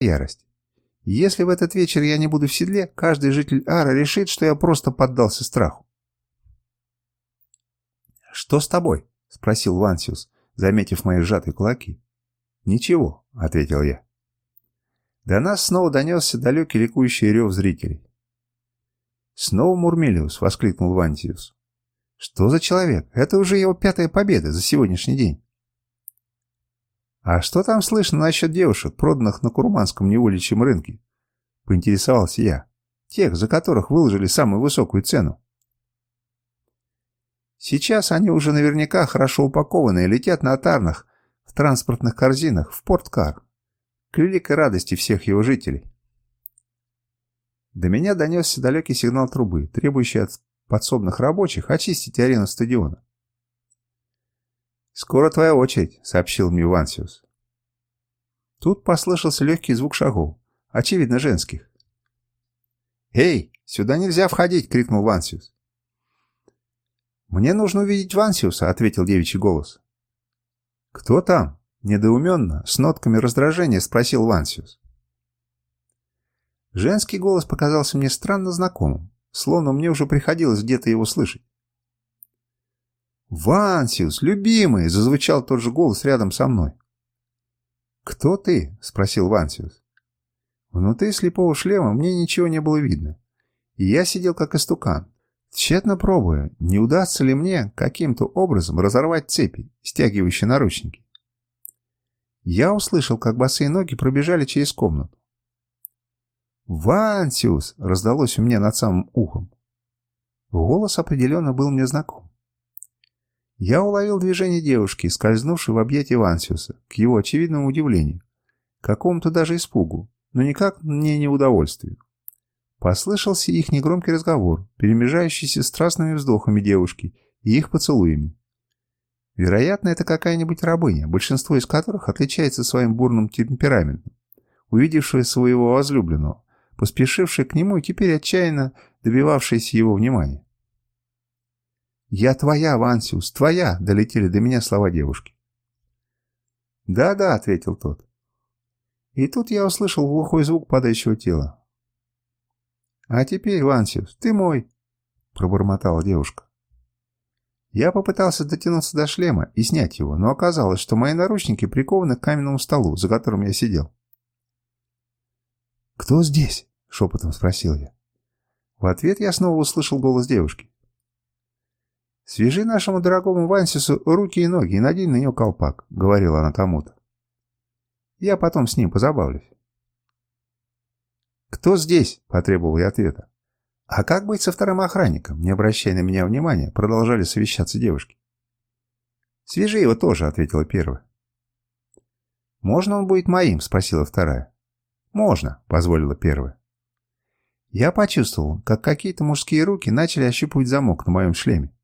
ярость. Если в этот вечер я не буду в седле, каждый житель Ара решит, что я просто поддался страху. «Что с тобой?» — спросил Вансиус, заметив мои сжатые кулаки. «Ничего», — ответил я. До нас снова донесся далекий ликующий рев зрителей. «Снова Мурмелиус!» — воскликнул Вантиус. «Что за человек? Это уже его пятая победа за сегодняшний день». «А что там слышно насчет девушек, проданных на Курманском неволичьем рынке?» — поинтересовался я. «Тех, за которых выложили самую высокую цену». «Сейчас они уже наверняка хорошо упакованы и летят на тарнах, в транспортных корзинах, в порткар, к великой радости всех его жителей». До меня донесся далекий сигнал трубы, требующий от подсобных рабочих очистить арену стадиона. «Скоро твоя очередь», — сообщил мне Вансиус. Тут послышался легкий звук шагов, очевидно, женских. «Эй, сюда нельзя входить!» — крикнул Вансиус. «Мне нужно увидеть Вансиуса», — ответил девичий голос. «Кто там?» — недоуменно, с нотками раздражения спросил Вансиус. Женский голос показался мне странно знакомым, словно мне уже приходилось где-то его слышать. «Вансиус, любимый!» — зазвучал тот же голос рядом со мной. «Кто ты?» — спросил Вансиус. Внутри слепого шлема мне ничего не было видно, и я сидел как истукан, тщетно пробуя, не удастся ли мне каким-то образом разорвать цепи, стягивающие наручники. Я услышал, как босые ноги пробежали через комнату. «Вансиус!» — раздалось у меня над самым ухом. Голос определенно был мне знаком. Я уловил движение девушки, скользнувшей в объятия Вансиуса, к его очевидному удивлению, какому-то даже испугу, но никак не неудовольствию. Послышался их негромкий разговор, перемежающийся страстными вздохами девушки и их поцелуями. Вероятно, это какая-нибудь рабыня, большинство из которых отличается своим бурным темпераментом, увидевшая своего возлюбленного, поспешившая к нему и теперь отчаянно добивавшаяся его внимания. «Я твоя, Вансиус, твоя!» — долетели до меня слова девушки. «Да-да», — ответил тот. И тут я услышал глухой звук падающего тела. «А теперь, Вансиус, ты мой!» — пробормотала девушка. Я попытался дотянуться до шлема и снять его, но оказалось, что мои наручники прикованы к каменному столу, за которым я сидел. «Кто здесь?» — шепотом спросил я. В ответ я снова услышал голос девушки. «Свяжи нашему дорогому Вансису руки и ноги и надень на него колпак», — говорила она кому-то. «Я потом с ним позабавлюсь». «Кто здесь?» — потребовал я ответа. «А как быть со вторым охранником?» Не обращая на меня внимания, продолжали совещаться девушки. «Свяжи его тоже», — ответила первая. «Можно он будет моим?» — спросила вторая. «Можно», — позволила первая. Я почувствовал, как какие-то мужские руки начали ощупывать замок на моем шлеме.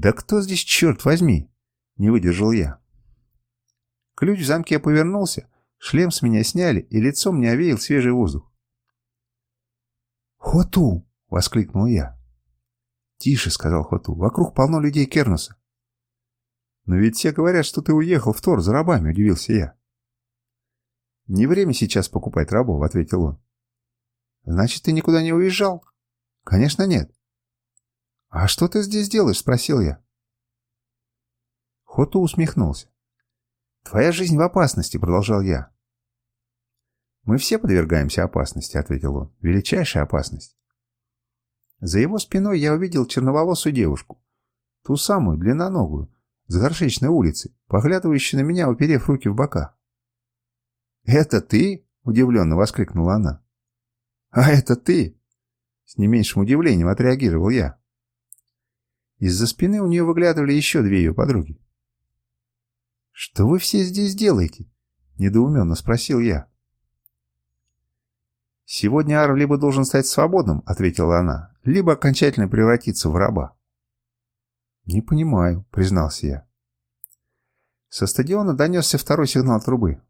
«Да кто здесь, черт возьми?» — не выдержал я. Ключ в замке повернулся, шлем с меня сняли, и лицом мне овеял свежий воздух. «Хоту!» — воскликнул я. «Тише», — сказал Хоту, — «вокруг полно людей Кернуса». «Но ведь все говорят, что ты уехал в Тор за рабами», — удивился я. «Не время сейчас покупать рабов», — ответил он. «Значит, ты никуда не уезжал?» «Конечно, нет. «А что ты здесь делаешь?» – спросил я. Хоту усмехнулся. «Твоя жизнь в опасности», – продолжал я. «Мы все подвергаемся опасности», – ответил он. «Величайшая опасность». За его спиной я увидел черноволосую девушку. Ту самую, длинноногую, с горшечной улицы, поглядывающую на меня, уперев руки в бока. «Это ты?» – удивленно воскликнула она. «А это ты?» С не меньшим удивлением отреагировал я. Из-за спины у нее выглядывали еще две ее подруги. «Что вы все здесь делаете?» – недоуменно спросил я. «Сегодня Ар либо должен стать свободным», – ответила она, – «либо окончательно превратиться в раба». «Не понимаю», – признался я. Со стадиона донесся второй сигнал трубы.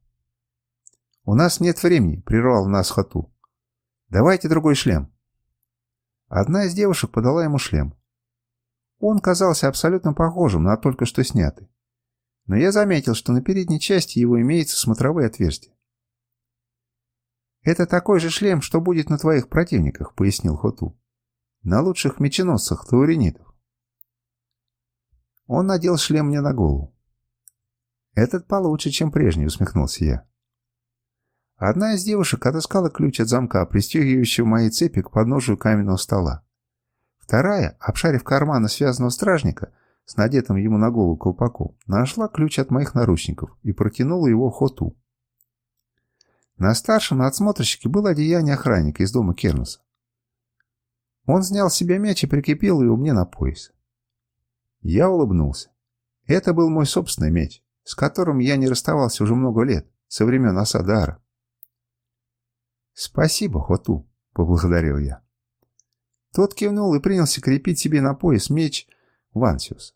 «У нас нет времени», – прервал нас Хату. «Давайте другой шлем». Одна из девушек подала ему шлем. Он казался абсолютно похожим на только что снятый. Но я заметил, что на передней части его имеется смотровые отверстия. «Это такой же шлем, что будет на твоих противниках», — пояснил Хоту. «На лучших меченосцах тауринитов». Он надел шлем мне на голову. «Этот получше, чем прежний», — усмехнулся я. Одна из девушек отыскала ключ от замка, пристегивающего мои цепи к подножию каменного стола. Вторая, обшарив карманы связанного стражника с надетым ему на голову колпаком, нашла ключ от моих наручников и протянула его Хоту. На старшем надсмотрщике было одеяние охранника из дома Кернуса. Он снял с себя мяч и прикрепил его мне на пояс. Я улыбнулся. Это был мой собственный меч, с которым я не расставался уже много лет, со времен осады. «Спасибо, Хоту», — поблагодарил я. Тот кивнул и принялся крепить себе на пояс меч Вансиуса.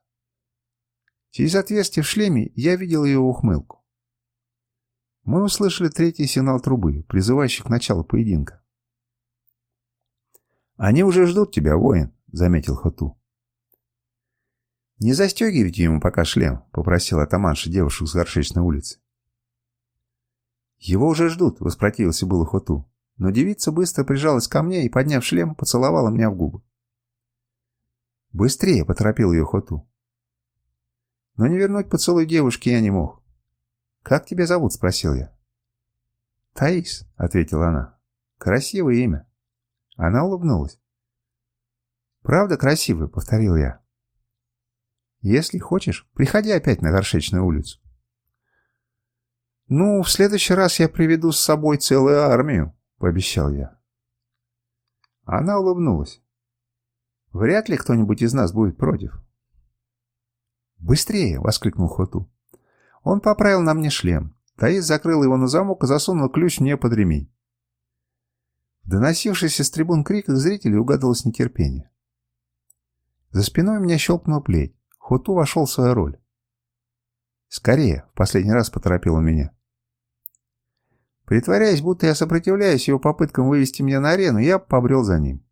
Через отверстие в шлеме я видел ее ухмылку. Мы услышали третий сигнал трубы, призывающий к началу поединка. «Они уже ждут тебя, воин», — заметил Хоту. «Не застегивайте ему пока шлем», — попросил атаманша девушек с горшечной улицы. «Его уже ждут», — воспротивился было Хоту. Но девица быстро прижалась ко мне и, подняв шлем, поцеловала меня в губы. «Быстрее!» — поторопил ее Хоту. Но не вернуть поцелуй девушки я не мог. «Как тебя зовут?» — спросил я. «Таис», — ответила она. «Красивое имя». Она улыбнулась. «Правда красивое?» — повторил я. «Если хочешь, приходи опять на Горшечную улицу». «Ну, в следующий раз я приведу с собой целую армию», пообещал я. Она улыбнулась. Вряд ли кто-нибудь из нас будет против. «Быстрее!» — воскликнул Хоту. Он поправил на мне шлем. Таис закрыл его на замок и засунул ключ мне под ремень. В доносившийся с трибун криках зрителей угадывалось нетерпение. За спиной меня щелкнул плеть. Хоту вошел в свою роль. «Скорее!» — в последний раз поторопил он меня. Притворяясь, будто я сопротивляюсь его попыткам вывести меня на арену, я побрел за ним.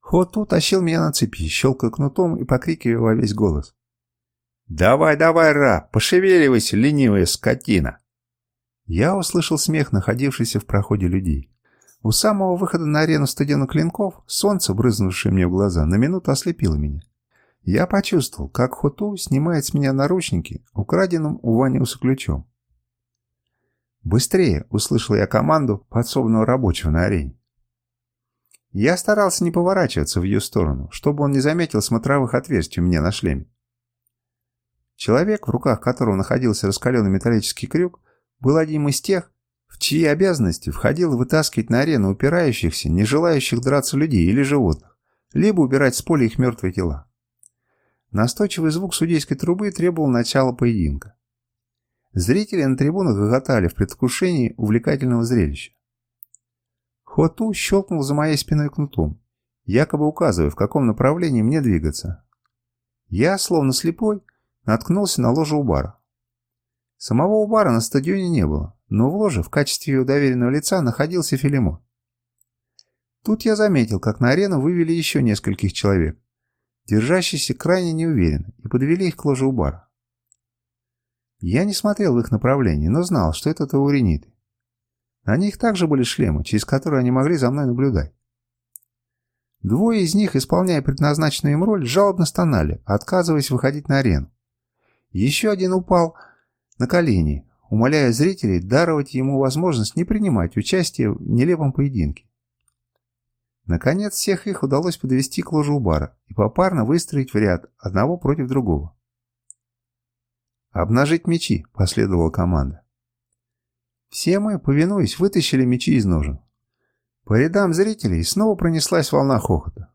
Хоту тащил меня на цепи, щелкая кнутом и покрикивая во весь голос. «Давай, давай, раб, пошевеливайся, ленивая скотина!» Я услышал смех, находившийся в проходе людей. У самого выхода на арену стадиона клинков солнце, брызнувшее мне в глаза, на минуту ослепило меня. Я почувствовал, как Хоту снимает с меня наручники, украденным у Ваниуса ключом. «Быстрее!» — услышал я команду подсобного рабочего на арене. Я старался не поворачиваться в ее сторону, чтобы он не заметил смотровых отверстий у меня на шлеме. Человек, в руках которого находился раскаленный металлический крюк, был одним из тех, в чьи обязанности входило вытаскивать на арену упирающихся, не желающих драться людей или животных, либо убирать с поля их мертвые тела. Настойчивый звук судейской трубы требовал начала поединка. Зрители на трибунах гоготали в предвкушении увлекательного зрелища. Хоту щелкнул за моей спиной кнутом, якобы указывая, в каком направлении мне двигаться. Я, словно слепой, наткнулся на ложу Убара. Самого Убара на стадионе не было, но в ложе в качестве его доверенного лица находился Филимон. Тут я заметил, как на арену вывели еще нескольких человек, держащихся крайне неуверенно, и подвели их к ложе Убара. Я не смотрел в их направлении, но знал, что это тауриниты. На них также были шлемы, через которые они могли за мной наблюдать. Двое из них, исполняя предназначенную им роль, жалобно стонали, отказываясь выходить на арену. Еще один упал на колени, умоляя зрителей даровать ему возможность не принимать участие в нелепом поединке. Наконец, всех их удалось подвести к ложу бара и попарно выстроить в ряд, одного против другого. «Обнажить мечи!» — последовала команда. Все мы, повинуясь, вытащили мечи из ножен. По рядам зрителей снова пронеслась волна хохота.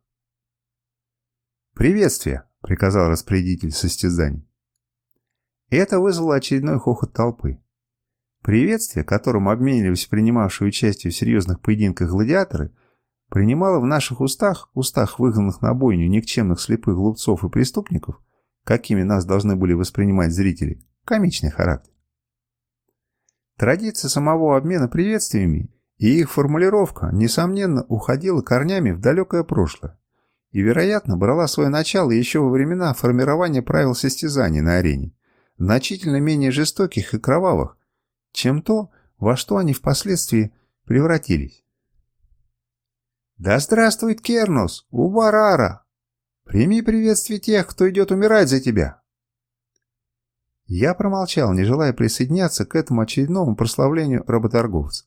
«Приветствие!» — приказал распорядитель состязаний. Это вызвало очередной хохот толпы. Приветствие, которым обменивались принимавшие участие в серьезных поединках гладиаторы, принимало в наших устах, устах выгнанных на бойню никчемных слепых глупцов и преступников, какими нас должны были воспринимать зрители, комичный характер. Традиция самого обмена приветствиями и их формулировка, несомненно, уходила корнями в далекое прошлое и, вероятно, брала свое начало еще во времена формирования правил состязаний на арене, значительно менее жестоких и кровавых, чем то, во что они впоследствии превратились. «Да здравствует Кернус! Убарара! Прими приветствие тех, кто идет умирать за тебя!» Я промолчал, не желая присоединяться к этому очередному прославлению работорговца.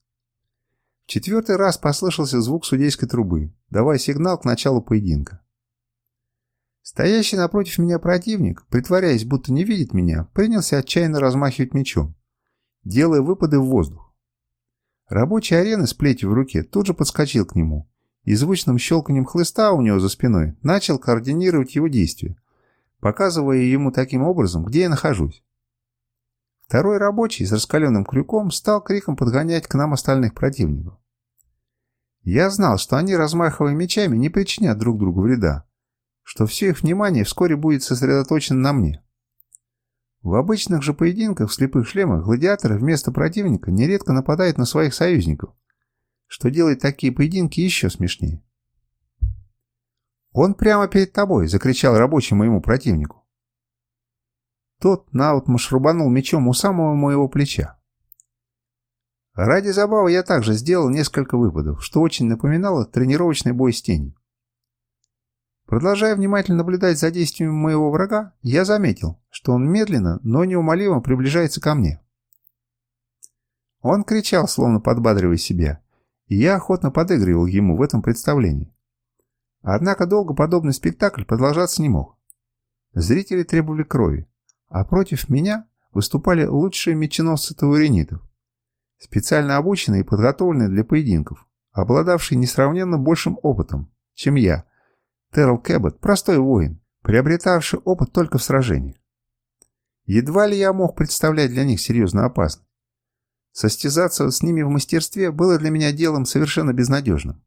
В четвертый раз послышался звук судейской трубы, давая сигнал к началу поединка. Стоящий напротив меня противник, притворяясь, будто не видит меня, принялся отчаянно размахивать мечом, делая выпады в воздух. Рабочий арены с плетью в руке тут же подскочил к нему и звучным щелканием хлыста у него за спиной начал координировать его действия, показывая ему таким образом, где я нахожусь. Второй рабочий с раскаленным крюком стал криком подгонять к нам остальных противников. Я знал, что они, размахивая мечами, не причинят друг другу вреда, что все их внимание вскоре будет сосредоточено на мне. В обычных же поединках в слепых шлемах гладиаторы вместо противника нередко нападают на своих союзников, что делает такие поединки еще смешнее. «Он прямо перед тобой!» — закричал рабочий моему противнику. Тот наутмашь рубанул мечом у самого моего плеча. Ради забавы я также сделал несколько выпадов, что очень напоминало тренировочный бой с тенью. Продолжая внимательно наблюдать за действиями моего врага, я заметил, что он медленно, но неумолимо приближается ко мне. Он кричал, словно подбадривая себя, и я охотно подыгрывал ему в этом представлении. Однако долго подобный спектакль продолжаться не мог. Зрители требовали крови, а против меня выступали лучшие меченосцы тауринитов, специально обученные и подготовленные для поединков, обладавшие несравненно большим опытом, чем я. Террел Кэббот – простой воин, приобретавший опыт только в сражениях. Едва ли я мог представлять для них серьезную опасность. Состязаться с ними в мастерстве было для меня делом совершенно безнадежным.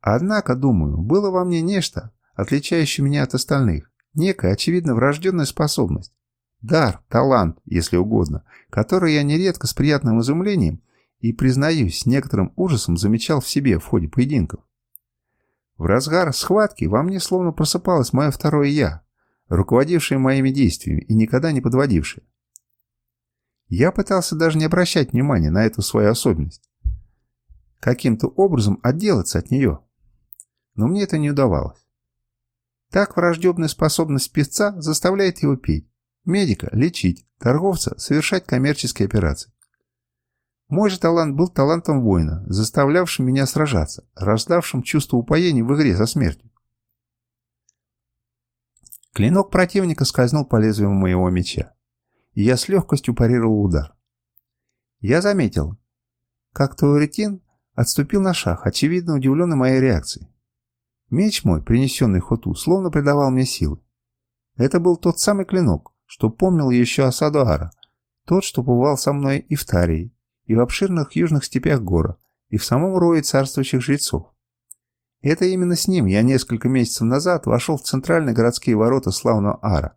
Однако, думаю, было во мне нечто, отличающее меня от остальных, некая, очевидно, врожденная способность, дар, талант, если угодно, который я нередко с приятным изумлением и, признаюсь, с некоторым ужасом замечал в себе в ходе поединков. В разгар схватки во мне словно просыпалось мое второе «я», руководившее моими действиями и никогда не подводившее. Я пытался даже не обращать внимания на эту свою особенность. Каким-то образом отделаться от нее. Но мне это не удавалось. Так враждебная способность певца заставляет его петь, медика – лечить, торговца – совершать коммерческие операции. Мой же талант был талантом воина, заставлявшим меня сражаться, рождавшим чувство упоения в игре за смертью. Клинок противника скользнул по лезвию моего меча, и я с легкостью парировал удар. Я заметил, как Тауретин отступил на шаг, очевидно удивленный моей реакцией. Меч мой, принесенный Хоту, словно придавал мне силы. Это был тот самый клинок, что помнил еще осаду Ара, тот, что бывал со мной и в Тарии, и в обширных южных степях гора, и в самом рое царствующих жрецов. Это именно с ним я несколько месяцев назад вошел в центральные городские ворота славного Ара.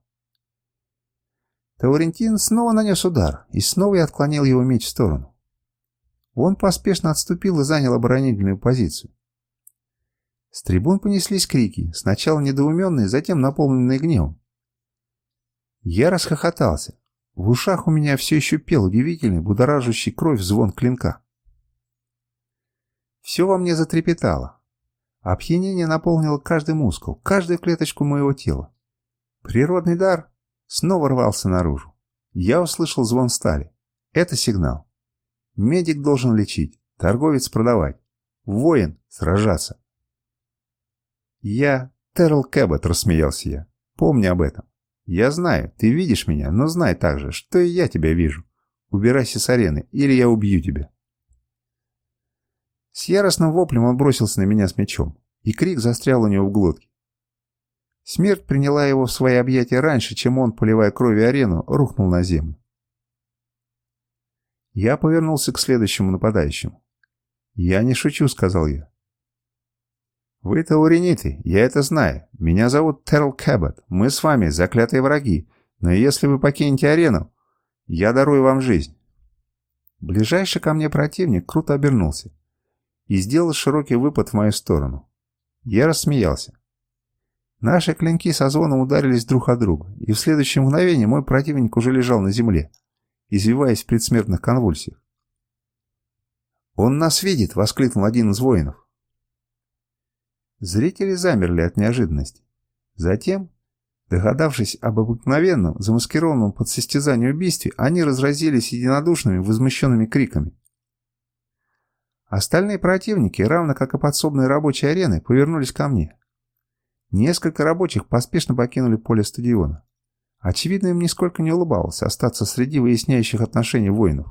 Таурентин снова нанес удар, и снова я отклонил его меч в сторону. Он поспешно отступил и занял оборонительную позицию. С трибун понеслись крики, сначала недоуменные, затем наполненные гневом. Я расхохотался. В ушах у меня все еще пел удивительный, будоражащий кровь звон клинка. Все во мне затрепетало. Опьянение наполнило каждый мускул, каждую клеточку моего тела. Природный дар снова рвался наружу. Я услышал звон стали. Это сигнал. Медик должен лечить, торговец продавать, воин сражаться. «Я Террел Кэббот», — рассмеялся я. «Помни об этом. Я знаю, ты видишь меня, но знай также, что и я тебя вижу. Убирайся с арены, или я убью тебя». С яростным воплем он бросился на меня с мечом, и крик застрял у него в глотке. Смерть приняла его в свои объятия раньше, чем он, поливая кровью арену, рухнул на землю. Я повернулся к следующему нападающему. «Я не шучу», — сказал я. «Вы таурениты, я это знаю. Меня зовут Терл Кэббот. Мы с вами заклятые враги. Но если вы покинете арену, я дарую вам жизнь». Ближайший ко мне противник круто обернулся и сделал широкий выпад в мою сторону. Я рассмеялся. Наши клинки со звоном ударились друг от друга, и в следующее мгновение мой противник уже лежал на земле, извиваясь в предсмертных конвульсиях. «Он нас видит!» — воскликнул один из воинов. Зрители замерли от неожиданности. Затем, догадавшись об обыкновенном, замаскированном под состязание убийстве, они разразились единодушными, возмущенными криками. Остальные противники, равно как и подсобные рабочие арены, повернулись ко мне. Несколько рабочих поспешно покинули поле стадиона. Очевидно, им нисколько не улыбалось остаться среди выясняющих отношений воинов.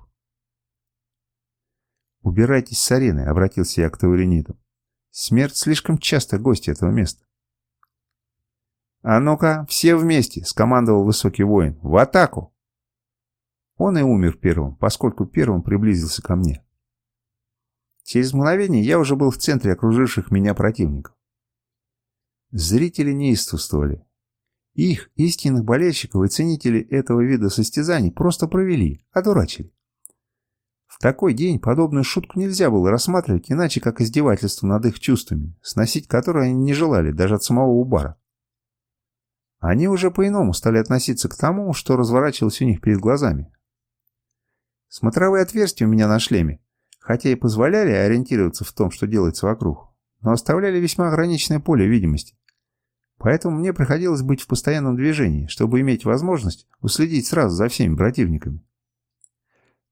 «Убирайтесь с арены», — обратился я к тауринитам. «Смерть слишком часто гости этого места». «А ну-ка, все вместе!» — скомандовал высокий воин. «В атаку!» Он и умер первым, поскольку первым приблизился ко мне. Через мгновение я уже был в центре окруживших меня противников. Зрители неистовствовали. Их, истинных болельщиков и ценителей этого вида состязаний, просто провели, одурачили. В такой день подобную шутку нельзя было рассматривать иначе, как издевательство над их чувствами, сносить которые они не желали даже от самого Убара. Они уже по-иному стали относиться к тому, что разворачивалось у них перед глазами. Смотровые отверстия у меня на шлеме хотя и позволяли ориентироваться в том, что делается вокруг, но оставляли весьма ограниченное поле видимости. Поэтому мне приходилось быть в постоянном движении, чтобы иметь возможность уследить сразу за всеми противниками.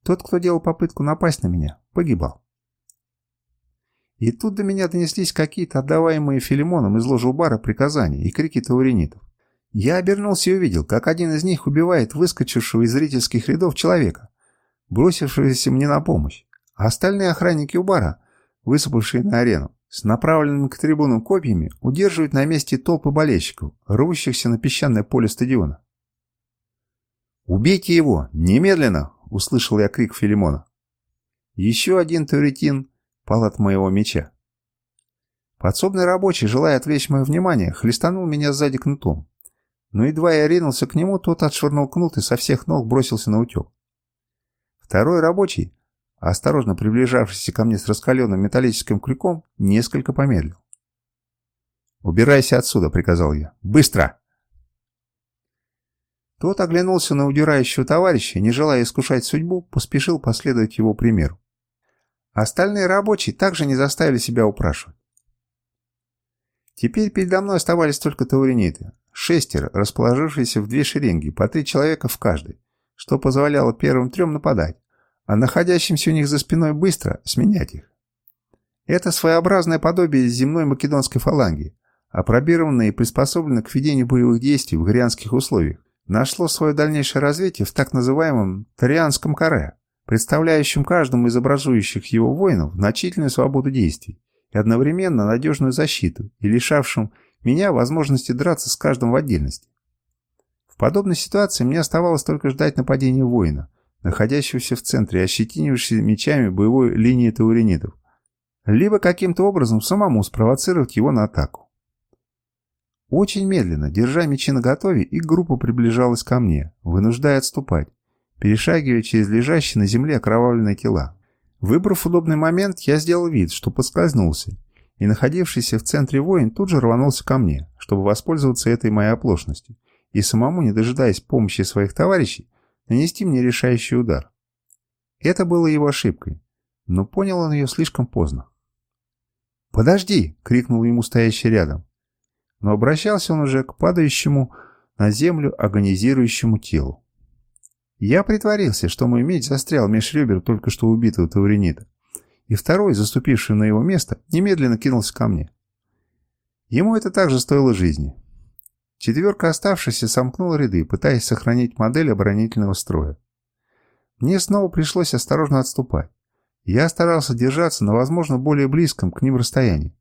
Тот, кто делал попытку напасть на меня, погибал. И тут до меня донеслись какие-то отдаваемые Филимоном из ложи бара приказания и крики тауринитов. Я обернулся и увидел, как один из них убивает выскочившего из зрительских рядов человека, бросившегося мне на помощь а остальные охранники у бара, высыпавшие на арену, с направленными к трибунам копьями, удерживают на месте толпы болельщиков, рвущихся на песчаное поле стадиона. «Убейте его! Немедленно!» — услышал я крик Филимона. Еще один туретин пал от моего меча. Подсобный рабочий, желая отвлечь мое внимание, хлестанул меня сзади кнутом. Но едва я ринулся к нему, тот отшвырнул кнут и со всех ног бросился на утек. Второй рабочий, осторожно приближавшийся ко мне с раскаленным металлическим крюком, несколько помедлил. «Убирайся отсюда», — приказал я. «Быстро!» Тот оглянулся на удирающего товарища, не желая искушать судьбу, поспешил последовать его примеру. Остальные рабочие также не заставили себя упрашивать. Теперь передо мной оставались только тауриниты, шестеро, расположившиеся в две шеренги, по три человека в каждой, что позволяло первым трем нападать, а находящимся у них за спиной быстро сменять их. Это своеобразное подобие земной македонской фаланги, опробированное и приспособленное к ведению боевых действий в горианских условиях, нашло свое дальнейшее развитие в так называемом Тарианском каре, представляющем каждому из образующих его воинов значительную свободу действий и одновременно надежную защиту и лишавшим меня возможности драться с каждым в отдельности. В подобной ситуации мне оставалось только ждать нападения воина, находящегося в центре и ощетинившегося мечами боевой линии тауринитов, либо каким-то образом самому спровоцировать его на атаку. Очень медленно, держа мечи наготове, их группа приближалась ко мне, вынуждая отступать, перешагивая через лежащие на земле окровавленные тела. Выбрав удобный момент, я сделал вид, что подскользнулся, и находившийся в центре воин тут же рванулся ко мне, чтобы воспользоваться этой моей оплошностью, и самому, не дожидаясь помощи своих товарищей, нанести мне решающий удар. Это было его ошибкой, но понял он ее слишком поздно. «Подожди!» — крикнул ему стоящий рядом. Но обращался он уже к падающему на землю агонизирующему телу. Я притворился, что мой меч застрял меж ребер только что убитого Тауренита, и второй, заступивший на его место, немедленно кинулся ко мне. Ему это также стоило жизни, Четверка оставшихся сомкнула ряды, пытаясь сохранить модель оборонительного строя. Мне снова пришлось осторожно отступать. Я старался держаться на, возможно, более близком к ним расстоянии.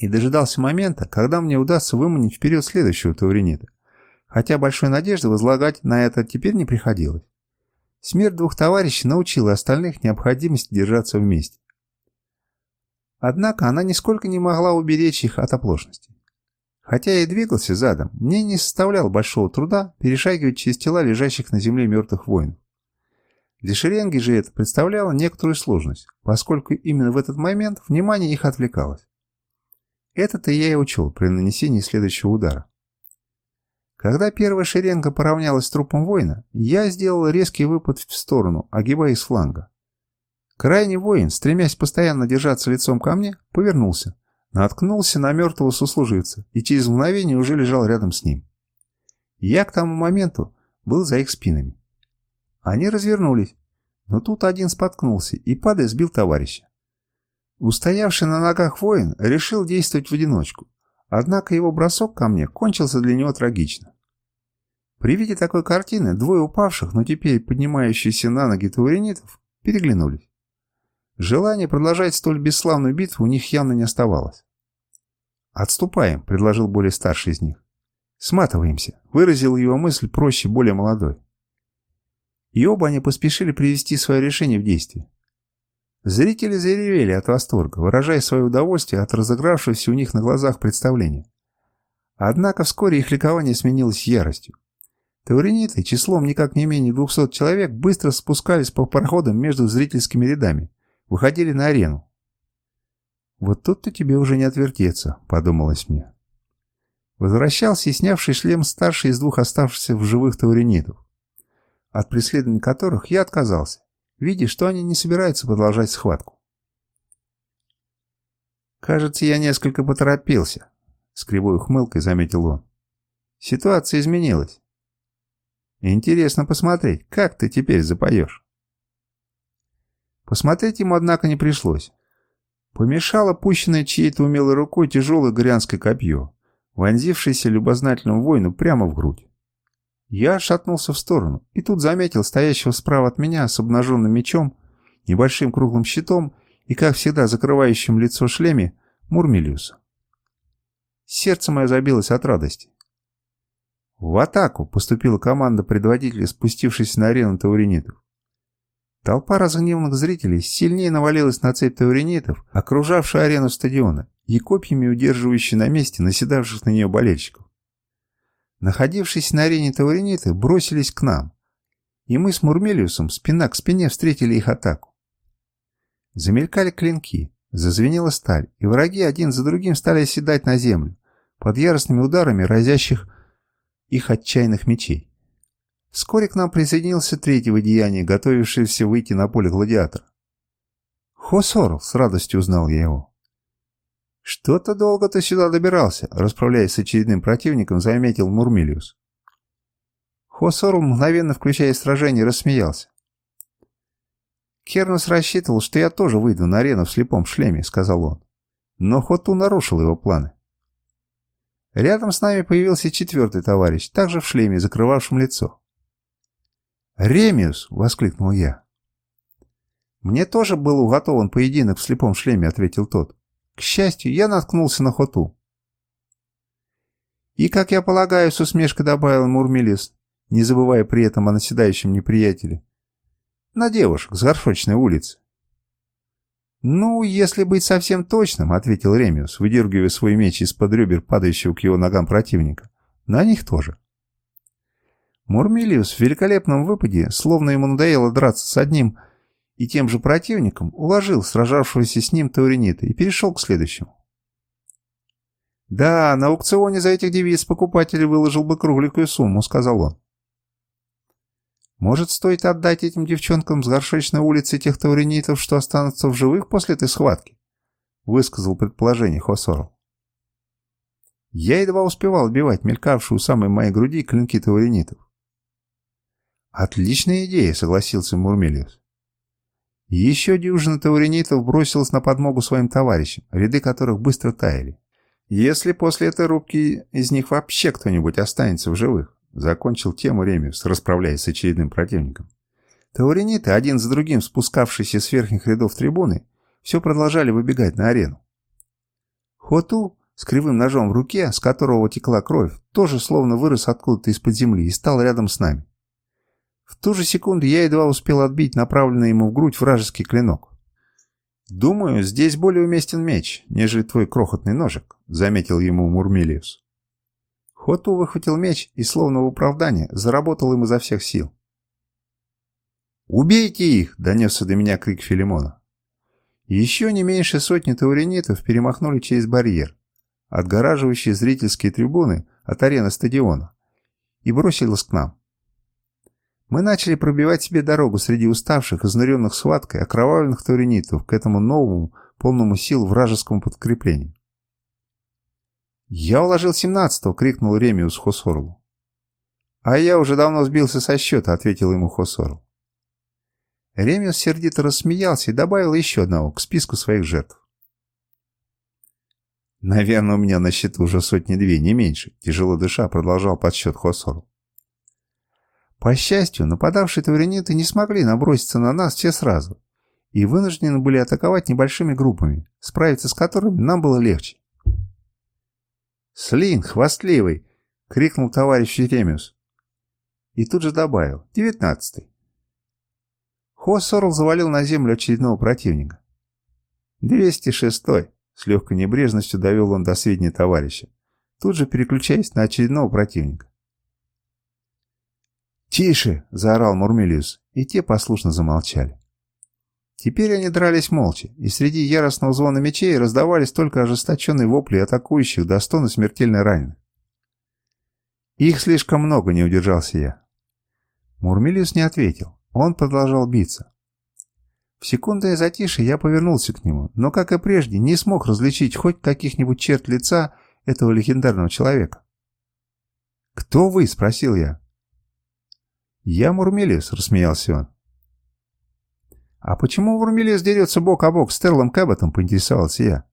И дожидался момента, когда мне удастся выманить вперед следующего тауренита. Хотя большой надежды возлагать на это теперь не приходилось. Смерть двух товарищей научила остальных необходимости держаться вместе. Однако она нисколько не могла уберечь их от оплошности. Хотя и двигался задом, мне не составляло большого труда перешагивать через тела лежащих на земле мертвых воинов. Для шеренги же это представляло некоторую сложность, поскольку именно в этот момент внимание их отвлекалось. Это-то я и учел при нанесении следующего удара. Когда первая шеренга поравнялась с трупом воина, я сделал резкий выпад в сторону, огибая с фланга. Крайний воин, стремясь постоянно держаться лицом ко мне, повернулся, наткнулся на мертвого сослуживца и через мгновение уже лежал рядом с ним. Я к тому моменту был за их спинами. Они развернулись, но тут один споткнулся и, падая, сбил товарища. Устоявший на ногах воин решил действовать в одиночку, однако его бросок ко мне кончился для него трагично. При виде такой картины двое упавших, но теперь поднимающиеся на ноги тауринитов, переглянулись. Желание продолжать столь бесславную битву у них явно не оставалось. «Отступаем», — предложил более старший из них. «Сматываемся», — выразил его мысль проще более молодой. И оба они поспешили привести свое решение в действие. Зрители заревели от восторга, выражая свое удовольствие от разыгравшегося у них на глазах представления. Однако вскоре их ликование сменилось яростью. Тауриниты, числом никак не менее 200 человек, быстро спускались по проходам между зрительскими рядами, выходили на арену. «Вот тут-то тебе уже не отвертеться», — подумалось мне. Возвращался и снявший шлем старший из двух оставшихся в живых тауринитов, от преследования которых я отказался, видя, что они не собираются продолжать схватку. «Кажется, я несколько поторопился», — с кривой ухмылкой заметил он. «Ситуация изменилась. Интересно посмотреть, как ты теперь запоешь. Посмотреть ему, однако, не пришлось. Помешало пущенное чьей-то умелой рукой тяжелое горянское копье, вонзившееся любознательному воину прямо в грудь. Я шатнулся в сторону и тут заметил стоящего справа от меня с обнаженным мечом, небольшим круглым щитом и, как всегда, закрывающим лицо шлеме, Мурмелиуса. Сердце мое забилось от радости. В атаку поступила команда предводителя, спустившись на арену тауринитов. Толпа разгневанных зрителей сильнее навалилась на цепь тауринитов, окружавшую арену стадиона, и копьями удерживающие на месте наседавших на нее болельщиков. Находившиеся на арене тауриниты бросились к нам, и мы с Мурмелиусом спина к спине встретили их атаку. Замелькали клинки, зазвенела сталь, и враги один за другим стали оседать на землю, под яростными ударами разящих их отчаянных мечей. Вскоре к нам присоединился третий в одеянии, готовившийся выйти на поле гладиатора. «Хосорл!» — с радостью узнал я его. «Что-то долго ты сюда добирался», — расправляясь с очередным противником, заметил Мурмилиус. Хосорл, мгновенно включая сражение, рассмеялся. «Кернус рассчитывал, что я тоже выйду на арену в слепом шлеме», — сказал он. Но Хоту нарушил его планы. Рядом с нами появился четвертый товарищ, также в шлеме, закрывавшем лицо. «Ремиус!» — воскликнул я. «Мне тоже был уготован поединок в слепом шлеме», — ответил тот. «К счастью, я наткнулся на Хоту». «И, как я полагаю, с усмешкой добавил Мурмелис, не забывая при этом о наседающем неприятеле, на девушек с горшочной улицы». «Ну, если быть совсем точным», — ответил Ремиус, выдергивая свой меч из-под ребер падающего к его ногам противника. «На них тоже». Мурмилиус в великолепном выпаде, словно ему надоело драться с одним и тем же противником, уложил сражавшегося с ним Тауринита и перешел к следующему. «Да, на аукционе за этих девиц покупатель выложил бы кругленькую сумму», — сказал он. Может, стоит отдать этим девчонкам с горшечной улицы тех тауринитов, что останутся в живых после этой схватки? Высказал предположение Хосорл. Я едва успевал убивать мелькавшую у самой моей груди клинки тауринитов. «Отличная идея», — согласился Мурмелиус. Еще дюжина тауринитов бросилась на подмогу своим товарищам, ряды которых быстро таяли. Если после этой рубки из них вообще кто-нибудь останется в живых. Закончил тему Ремиус, расправляясь с очередным противником. Таурениты, один за другим спускавшиеся с верхних рядов трибуны, все продолжали выбегать на арену. Хоту с кривым ножом в руке, с которого текла кровь, тоже словно вырос откуда-то из-под земли и стал рядом с нами. В ту же секунду я едва успел отбить направленный ему в грудь вражеский клинок. «Думаю, здесь более уместен меч, нежели твой крохотный ножик», — заметил ему Мурмелиус. Хоту выхватил меч и, словно в оправдание, заработал им изо всех сил. «Убейте их!» — донесся до меня крик Филимона. Еще не меньше сотни тауринитов перемахнули через барьер, отгораживающий зрительские трибуны от арены стадиона, и бросились к нам. Мы начали пробивать себе дорогу среди уставших, изнуренных схваткой, окровавленных тауринитов к этому новому, полному сил вражескому подкреплению. «Я уложил семнадцатого!» — крикнул Ремиус Хосорлу. «А я уже давно сбился со счета», — ответил ему Хосорл. Ремиус сердито рассмеялся и добавил еще одного к списку своих жертв. «Наверное, у меня на счету уже сотни-две, не меньше», — тяжело дыша продолжал подсчет Хосорл. По счастью, нападавшие тавриниты не смогли наброситься на нас все сразу и вынуждены были атаковать небольшими группами, справиться с которыми нам было легче. «Слин, хвастливый!» — крикнул товарищ Еремиус. И тут же добавил «девятнадцатый». Хос Сорл завалил на землю очередного противника. «Двести шестой!» — с легкой небрежностью довел он до сведения товарища, тут же переключаясь на очередного противника. «Тише!» — заорал Мурмелиус, и те послушно замолчали. Теперь они дрались молча, и среди яростного звона мечей раздавались только ожесточенные вопли атакующих до стона смертельно раненых. «Их слишком много», — не удержался я. Мурмелиус не ответил. Он продолжал биться. В секундное затишье я повернулся к нему, но, как и прежде, не смог различить хоть каких-нибудь черт лица этого легендарного человека. «Кто вы?» — спросил я. «Я Мурмелиус», — рассмеялся он. «А почему Мурмелиус дерется бок о бок с Терлом Кэбботом?» — поинтересовался я.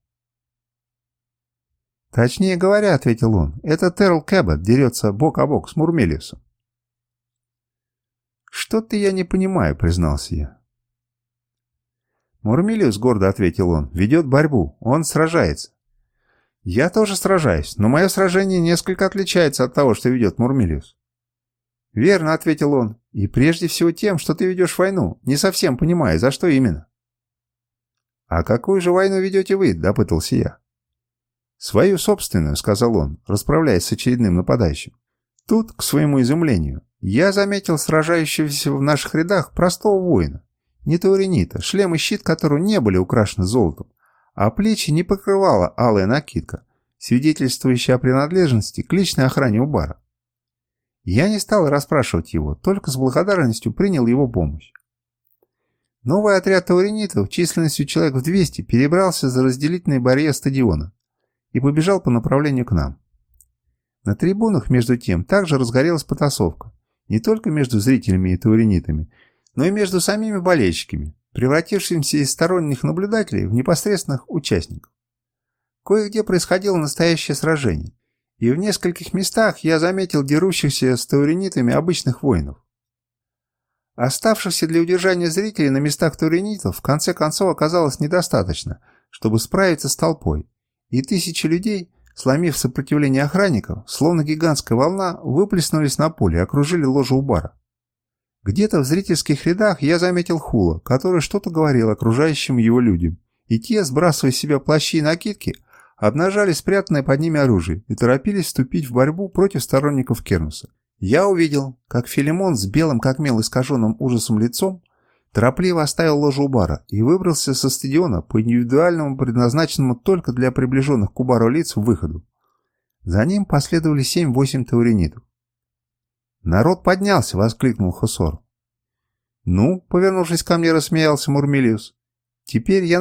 «Точнее говоря», — ответил он, — «это Терл Кэббот дерется бок о бок с Мурмелиусом». «Что-то я не понимаю», — признался я. «Мурмелиус», — гордо ответил он, — «ведет борьбу, он сражается». «Я тоже сражаюсь, но мое сражение несколько отличается от того, что ведет Мурмелиус». «Верно», — ответил он. «И прежде всего тем, что ты ведешь войну, не совсем понимая, за что именно». «А какую же войну ведете вы?» — допытался я. «Свою собственную», — сказал он, расправляясь с очередным нападающим. Тут, к своему изумлению, я заметил сражающегося в наших рядах простого воина, не тауренита, шлем и щит которого не были украшены золотом, а плечи не покрывала алая накидка, свидетельствующая о принадлежности к личной охране у бара. Я не стал расспрашивать его, только с благодарностью принял его помощь. Новый отряд тауринитов численностью человек в 200 перебрался за разделительный барьер стадиона и побежал по направлению к нам. На трибунах, между тем, также разгорелась потасовка, не только между зрителями и тауринитами, но и между самими болельщиками, превратившимися из сторонних наблюдателей в непосредственных участников. Кое-где происходило настоящее сражение, и в нескольких местах я заметил дерущихся с тауринитами обычных воинов. Оставшихся для удержания зрителей на местах тауринитов в конце концов оказалось недостаточно, чтобы справиться с толпой, и тысячи людей, сломив сопротивление охранников, словно гигантская волна, выплеснулись на поле и окружили ложу у бара. Где-то в зрительских рядах я заметил Хула, который что-то говорил окружающим его людям, и те, сбрасывая с себя плащи и накидки, обнажали спрятанное под ними оружие и торопились вступить в борьбу против сторонников Кернуса. Я увидел, как Филимон с белым как мел искаженным ужасом лицом торопливо оставил ложу у бара и выбрался со стадиона по индивидуальному, предназначенному только для приближенных к Убару лиц, выходу. За ним последовали семь-восемь тауринитов. «Народ поднялся!» — воскликнул Хосор. «Ну?» — повернувшись ко мне, рассмеялся Мурмелиус. «Теперь я